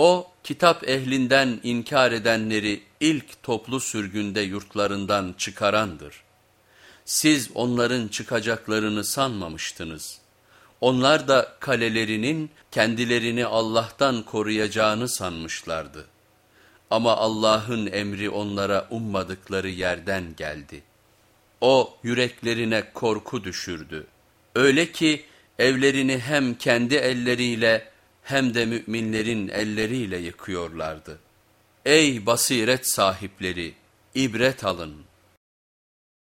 O kitap ehlinden inkar edenleri ilk toplu sürgünde yurtlarından çıkarandır. Siz onların çıkacaklarını sanmamıştınız. Onlar da kalelerinin kendilerini Allah'tan koruyacağını sanmışlardı. Ama Allah'ın emri onlara ummadıkları yerden geldi. O yüreklerine korku düşürdü. Öyle ki evlerini hem kendi elleriyle hem de müminlerin elleriyle yıkıyorlardı. Ey basiret sahipleri, ibret alın.''